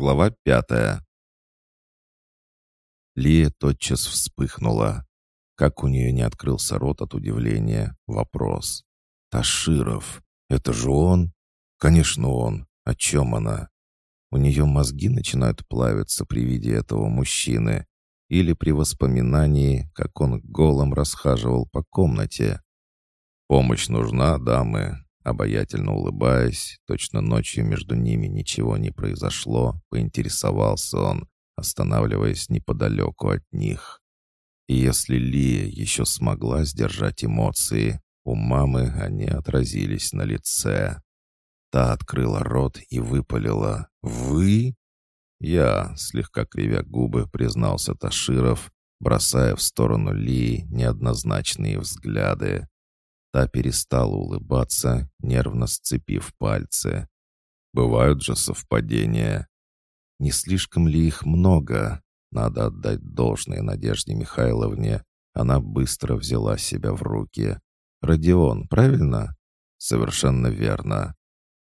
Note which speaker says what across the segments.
Speaker 1: Глава пятая. Лия тотчас вспыхнула. Как у нее не открылся рот от удивления, вопрос. «Таширов, это же он?» «Конечно он. О чем она?» У нее мозги начинают плавиться при виде этого мужчины или при воспоминании, как он голым расхаживал по комнате. «Помощь нужна, дамы?» Обаятельно улыбаясь, точно ночью между ними ничего не произошло, поинтересовался он, останавливаясь неподалеку от них. И если Лия еще смогла сдержать эмоции, у мамы они отразились на лице. Та открыла рот и выпалила «Вы?» «Я», слегка кривя губы, признался Таширов, бросая в сторону Лии неоднозначные взгляды. Та перестала улыбаться, нервно сцепив пальцы. «Бывают же совпадения. Не слишком ли их много? Надо отдать должное Надежде Михайловне. Она быстро взяла себя в руки. «Родион, правильно?» «Совершенно верно».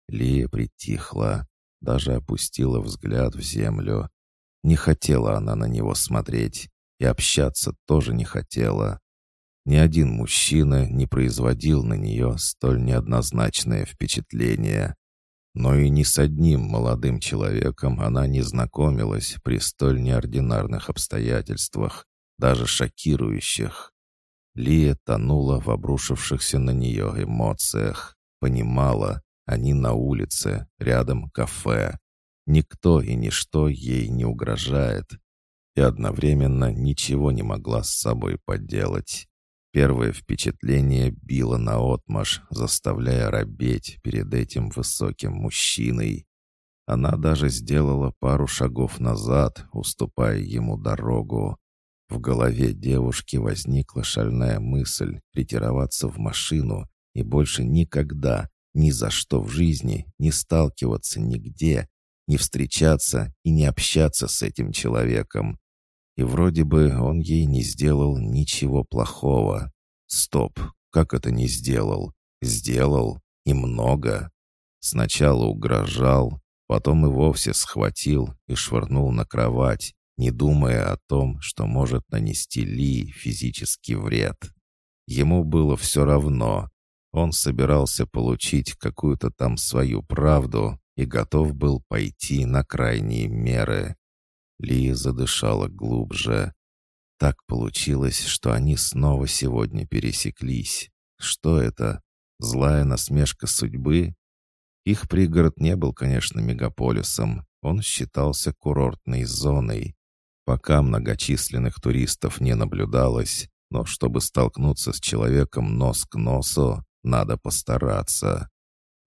Speaker 1: Лия притихла, даже опустила взгляд в землю. Не хотела она на него смотреть, и общаться тоже не хотела. Ни один мужчина не производил на нее столь неоднозначное впечатление. Но и ни с одним молодым человеком она не знакомилась при столь неординарных обстоятельствах, даже шокирующих. Лия тонула в обрушившихся на нее эмоциях, понимала, они на улице, рядом кафе. Никто и ничто ей не угрожает. И одновременно ничего не могла с собой поделать. Первое впечатление било наотмашь, заставляя робеть перед этим высоким мужчиной. Она даже сделала пару шагов назад, уступая ему дорогу. В голове девушки возникла шальная мысль ретироваться в машину и больше никогда, ни за что в жизни не сталкиваться нигде, не встречаться и не общаться с этим человеком. И вроде бы он ей не сделал ничего плохого. Стоп, как это не сделал? Сделал и много. Сначала угрожал, потом и вовсе схватил и швырнул на кровать, не думая о том, что может нанести Ли физический вред. Ему было все равно. Он собирался получить какую-то там свою правду и готов был пойти на крайние меры. Ли задышала глубже. Так получилось, что они снова сегодня пересеклись. Что это? Злая насмешка судьбы? Их пригород не был, конечно, мегаполисом. Он считался курортной зоной. Пока многочисленных туристов не наблюдалось, но чтобы столкнуться с человеком нос к носу, надо постараться.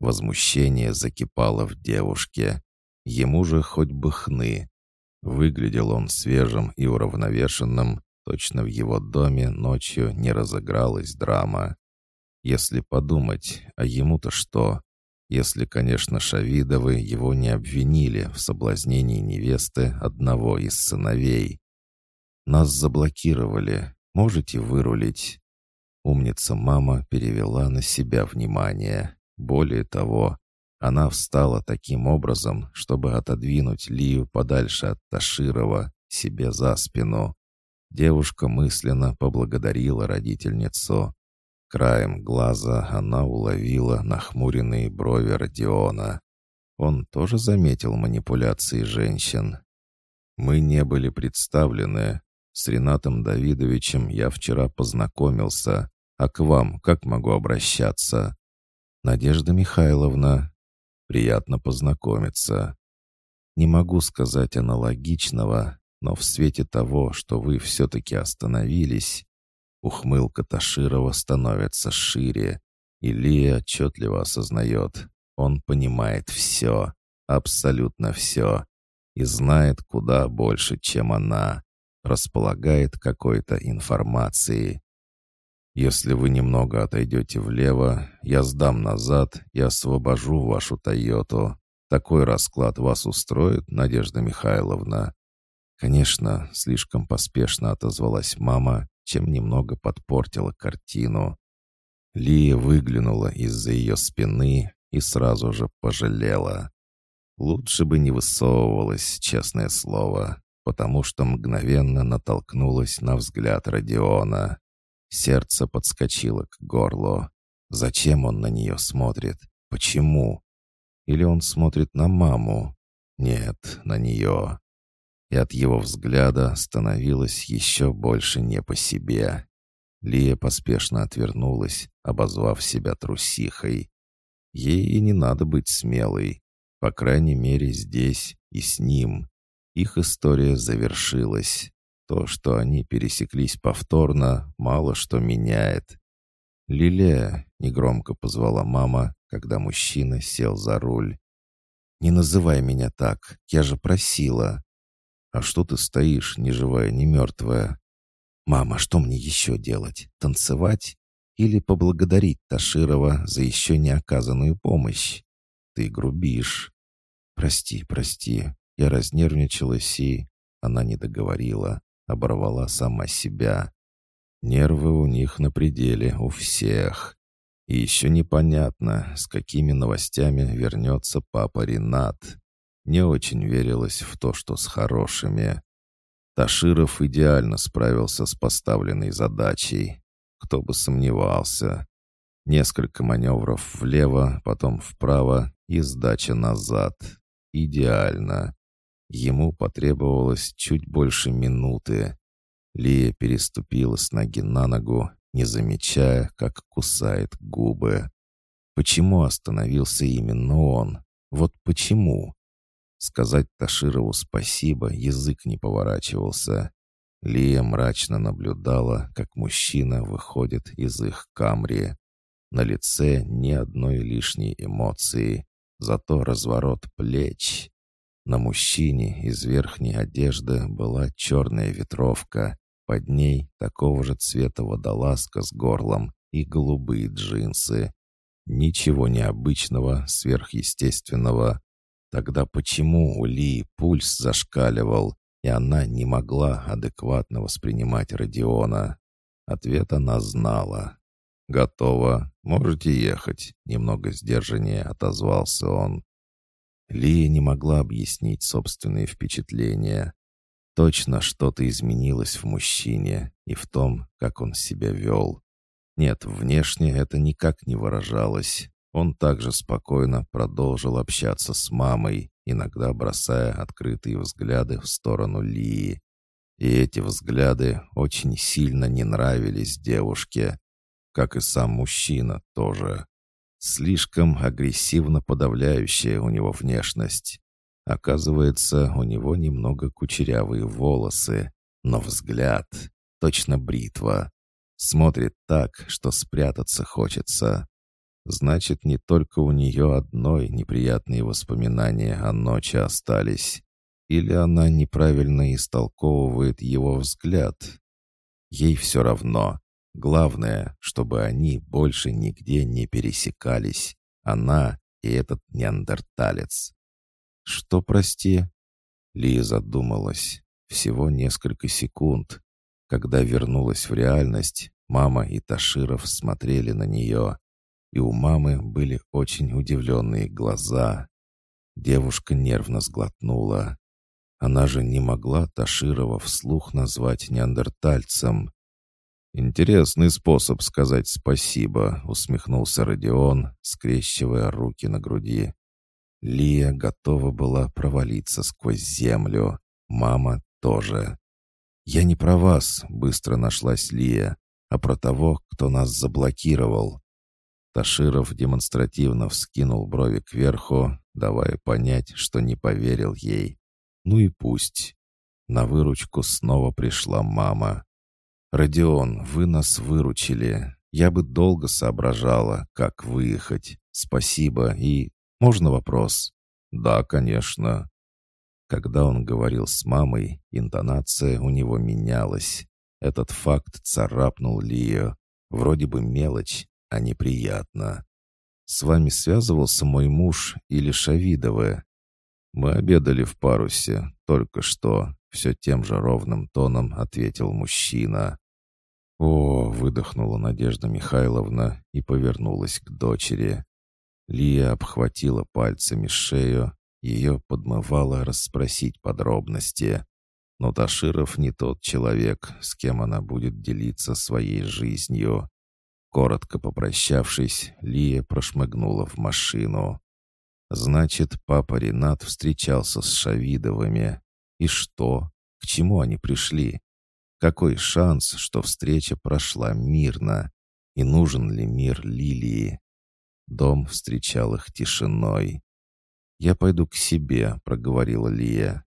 Speaker 1: Возмущение закипало в девушке. Ему же хоть бы хны. Выглядел он свежим и уравновешенным, точно в его доме ночью не разыгралась драма. Если подумать, а ему-то что? Если, конечно, Шавидовы его не обвинили в соблазнении невесты одного из сыновей. «Нас заблокировали. Можете вырулить?» Умница мама перевела на себя внимание. Более того, она встала таким образом, чтобы отодвинуть Лию подальше от Таширова, себе за спину. Девушка мысленно поблагодарила родительницу. Краем глаза она уловила нахмуренные брови Родиона. Он тоже заметил манипуляции женщин. «Мы не были представлены. С Ренатом Давидовичем я вчера познакомился. А к вам как могу обращаться?» «Надежда Михайловна, Приятно познакомиться. Не могу сказать аналогичного, но в свете того, что вы все-таки остановились, ухмылка Таширова становится шире, и Лия отчетливо осознает, он понимает все, абсолютно все, и знает куда больше, чем она, располагает какой-то информацией. Если вы немного отойдете влево, я сдам назад и освобожу вашу Тойоту. Такой расклад вас устроит, Надежда Михайловна?» Конечно, слишком поспешно отозвалась мама, чем немного подпортила картину. Лия выглянула из-за ее спины и сразу же пожалела. Лучше бы не высовывалась, честное слово, потому что мгновенно натолкнулась на взгляд Родиона. Сердце подскочило к горлу. Зачем он на нее смотрит? Почему? Или он смотрит на маму? Нет, на нее. И от его взгляда становилось еще больше не по себе. Лия поспешно отвернулась, обозвав себя трусихой. Ей и не надо быть смелой. По крайней мере, здесь и с ним. Их история завершилась. То, что они пересеклись повторно, мало что меняет. «Лилия», — негромко позвала мама, когда мужчина сел за руль. «Не называй меня так, я же просила». «А что ты стоишь, ни живая, ни мертвая?» «Мама, что мне еще делать? Танцевать? Или поблагодарить Таширова за еще не оказанную помощь? Ты грубишь». «Прости, прости, я разнервничалась и...» Она не договорила, оборвала сама себя. Нервы у них на пределе, у всех. И еще непонятно, с какими новостями вернется папа Ренат. Не очень верилось в то, что с хорошими. Таширов идеально справился с поставленной задачей. Кто бы сомневался. Несколько маневров влево, потом вправо и сдача назад. Идеально. Ему потребовалось чуть больше минуты. Лия переступила с ноги на ногу, не замечая, как кусает губы. Почему остановился именно он? Вот почему? Сказать Таширову спасибо язык не поворачивался. Лия мрачно наблюдала, как мужчина выходит из их камри. На лице ни одной лишней эмоции, зато разворот плеч. На мужчине из верхней одежды была черная ветровка, под ней такого же цвета водолазка с горлом и голубые джинсы. Ничего необычного, сверхъестественного. Тогда почему у Ли пульс зашкаливал, и она не могла адекватно воспринимать Родиона? Ответ она знала. «Готово. Можете ехать», — немного сдержаннее отозвался он. Лия не могла объяснить собственные впечатления. Точно что-то изменилось в мужчине и в том, как он себя вел. Нет, внешне это никак не выражалось. Он также спокойно продолжил общаться с мамой, иногда бросая открытые взгляды в сторону Лии. И эти взгляды очень сильно не нравились девушке, как и сам мужчина тоже. Слишком агрессивно подавляющая у него внешность. Оказывается, у него немного кучерявые волосы, но взгляд — точно бритва. Смотрит так, что спрятаться хочется. Значит, не только у нее одной неприятные воспоминания о ночи остались. Или она неправильно истолковывает его взгляд. Ей все равно. Главное, чтобы они больше нигде не пересекались. Она и этот неандерталец. «Что, прости?» Лия задумалась. Всего несколько секунд. Когда вернулась в реальность, мама и Таширов смотрели на нее. И у мамы были очень удивленные глаза. Девушка нервно сглотнула. Она же не могла Таширова вслух назвать неандертальцем. «Интересный способ сказать спасибо», — усмехнулся Родион, скрещивая руки на груди. Лия готова была провалиться сквозь землю. Мама тоже. «Я не про вас», — быстро нашлась Лия, «а про того, кто нас заблокировал». Таширов демонстративно вскинул брови кверху, давая понять, что не поверил ей. «Ну и пусть». На выручку снова пришла мама. «Родион, вы нас выручили. Я бы долго соображала, как выехать. Спасибо и можно вопрос?» «Да, конечно». Когда он говорил с мамой, интонация у него менялась. Этот факт царапнул Лию. Вроде бы мелочь, а неприятно. «С вами связывался мой муж или Шавидовы?» «Мы обедали в парусе, только что», — все тем же ровным тоном ответил мужчина. «О!» — выдохнула Надежда Михайловна и повернулась к дочери. Лия обхватила пальцами шею Ее подмывало расспросить подробности. Но Таширов не тот человек, с кем она будет делиться своей жизнью. Коротко попрощавшись, Лия прошмыгнула в машину. Значит, папа Ренат встречался с Шавидовыми. И что? К чему они пришли? Какой шанс, что встреча прошла мирно? И нужен ли мир Лилии? Дом встречал их тишиной. «Я пойду к себе», — проговорила Лия.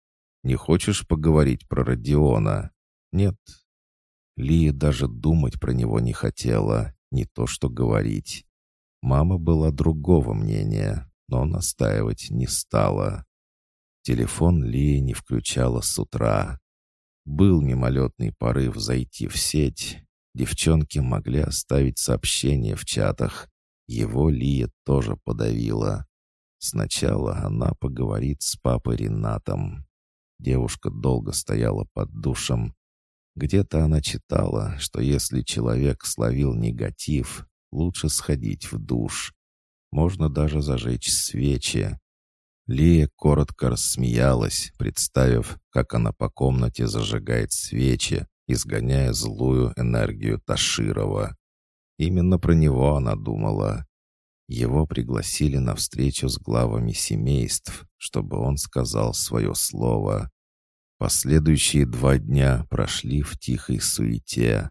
Speaker 1: «Не хочешь поговорить про Родиона?» «Нет». Лия даже думать про него не хотела, не то что говорить. Мама была другого мнения, но настаивать не стала. Телефон Лия не включала с утра. Был мимолетный порыв зайти в сеть. Девчонки могли оставить сообщение в чатах. Его Лия тоже подавила. Сначала она поговорит с папой Ренатом. Девушка долго стояла под душем. Где-то она читала, что если человек словил негатив, лучше сходить в душ. Можно даже зажечь свечи. Лия коротко рассмеялась, представив, как она по комнате зажигает свечи, изгоняя злую энергию Таширова. Именно про него она думала. Его пригласили на встречу с главами семейств, чтобы он сказал свое слово. Последующие два дня прошли в тихой суете.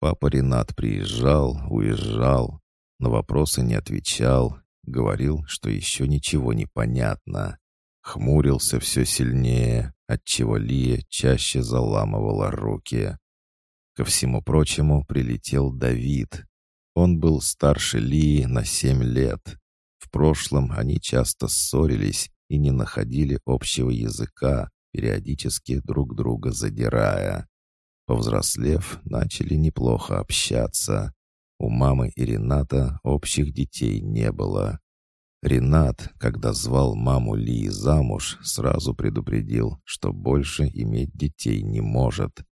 Speaker 1: Папа Ренат приезжал, уезжал, на вопросы не отвечал, говорил, что еще ничего не понятно. Хмурился все сильнее, отчего Лия чаще заламывала руки. Ко всему прочему прилетел Давид, он был старше Лии на семь лет. В прошлом они часто ссорились и не находили общего языка, периодически друг друга задирая. Повзрослев, начали неплохо общаться. У мамы и Рената общих детей не было. Ренат, когда звал маму Лии замуж, сразу предупредил, что больше иметь детей не может.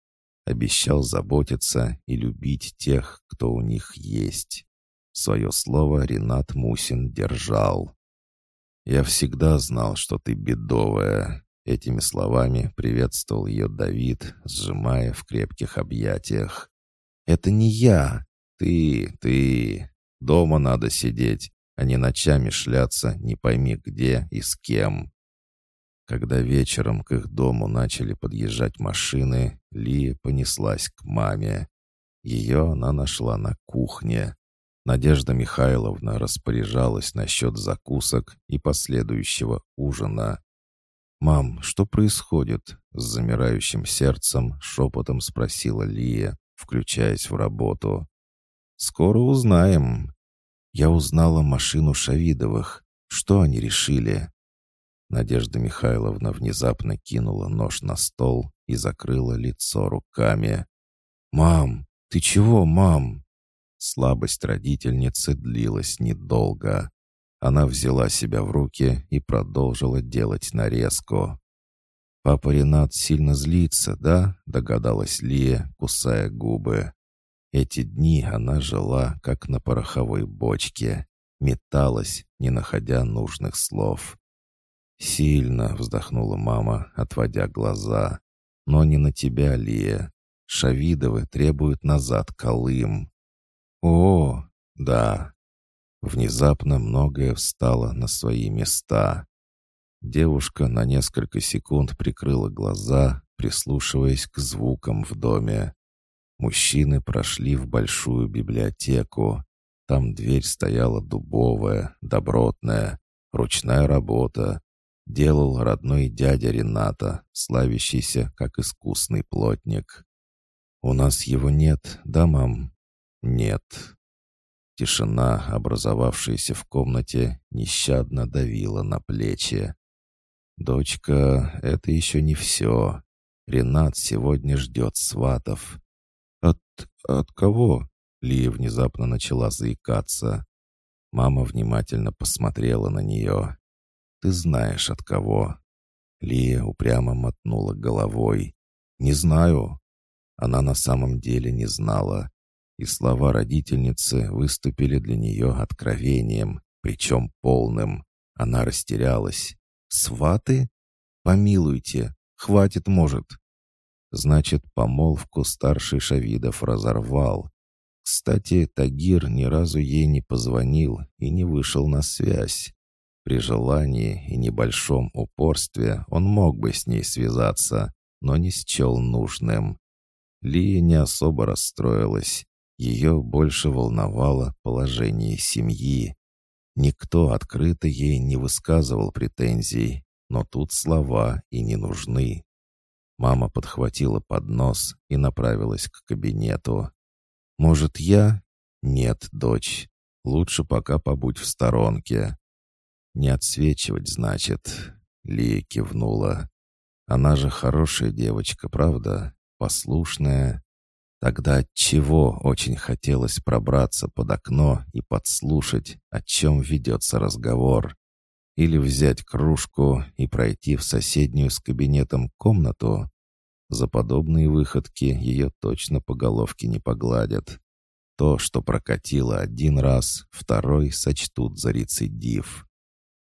Speaker 1: Обещал заботиться и любить тех, кто у них есть. Свое слово Ренат Мусин держал. «Я всегда знал, что ты бедовая». Этими словами приветствовал ее Давид, сжимая в крепких объятиях. «Это не я. Ты, ты. Дома надо сидеть, а не ночами шляться не пойми где и с кем». Когда вечером к их дому начали подъезжать машины, Лия понеслась к маме. Ее она нашла на кухне. Надежда Михайловна распоряжалась насчет закусок и последующего ужина. «Мам, что происходит?» — с замирающим сердцем шепотом спросила Лия, включаясь в работу. «Скоро узнаем». Я узнала машину Шавидовых. Что они решили? Надежда Михайловна внезапно кинула нож на стол и закрыла лицо руками. «Мам, ты чего, мам?» Слабость родительницы длилась недолго. Она взяла себя в руки и продолжила делать нарезку. «Папа Ренат сильно злится, да?» — догадалась Лия, кусая губы. Эти дни она жила, как на пороховой бочке, металась, не находя нужных слов. «Сильно», — вздохнула мама, отводя глаза. «Но не на тебя, Лия. Шавидовы требуют назад Колым». «О, да». Внезапно многое встало на свои места. Девушка на несколько секунд прикрыла глаза, прислушиваясь к звукам в доме. Мужчины прошли в большую библиотеку. Там дверь стояла дубовая, добротная, ручная работа, делал родной дядя Рената, славящийся как искусный плотник. «У нас его нет, да, мам?» «Нет». Тишина, образовавшаяся в комнате, нещадно давила на плечи. «Дочка, это еще не все. Ренат сегодня ждет сватов». «От... кого?» Лия внезапно начала заикаться. Мама внимательно посмотрела на нее. Ты знаешь от кого». Лия упрямо мотнула головой. «Не знаю». Она на самом деле не знала. И слова родительницы выступили для нее откровением, причем полным. Она растерялась. Сваты? Помилуйте, хватит, может. Значит, помолвку старший Шавидов разорвал. Кстати, Тагир ни разу ей не позвонил и не вышел на связь. При желании и небольшом упорстве он мог бы с ней связаться, но не счел нужным. Лия не особо расстроилась. Ее больше волновало положение семьи. Никто открыто ей не высказывал претензий, но тут слова и не нужны. Мама подхватила поднос и направилась к кабинету. «Может, я?» «Нет, дочь. Лучше пока побудь в сторонке». «Не отсвечивать, значит?» Лия кивнула. «Она же хорошая девочка, правда? Послушная. Тогда от чего очень хотелось пробраться под окно и подслушать, о чем ведется разговор? Или взять кружку и пройти в соседнюю с кабинетом комнату? За подобные выходки ее точно по головке не погладят. То, что прокатило один раз, второй сочтут за рецидив.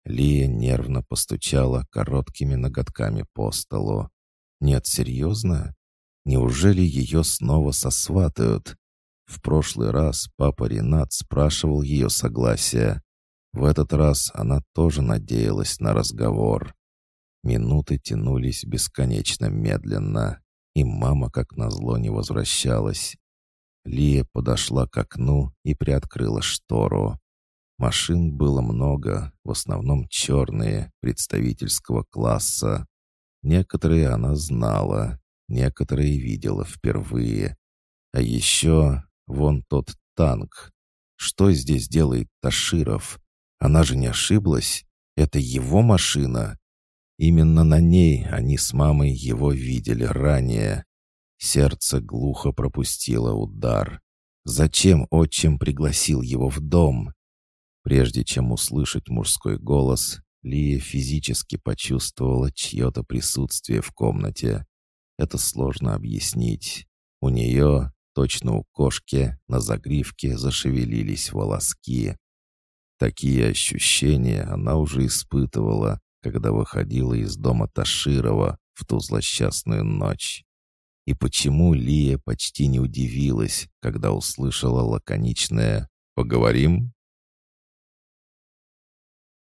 Speaker 1: Лия нервно постучала короткими ноготками по столу. «Нет, серьезно? Неужели ее снова сосватают?» В прошлый раз папа Ренат спрашивал ее согласия. В этот раз она тоже надеялась на разговор. Минуты тянулись бесконечно медленно, и мама, как назло, не возвращалась. Лия подошла к окну и приоткрыла штору. Машин было много, в основном черные, представительского класса. Некоторые она знала, некоторые видела впервые. А еще вон тот танк. Что здесь делает Таширов? Она же не ошиблась. Это его машина. Именно на ней они с мамой его видели ранее. Сердце глухо пропустило удар. Зачем отчим пригласил его в дом? Прежде чем услышать мужской голос, Лия физически почувствовала чье-то присутствие в комнате. Это сложно объяснить. У нее, точно у кошки, на загривке зашевелились волоски. Такие ощущения она уже испытывала, когда выходила из дома Таширова в ту злосчастную ночь. И почему Лия почти не удивилась, когда услышала лаконичное «Поговорим?»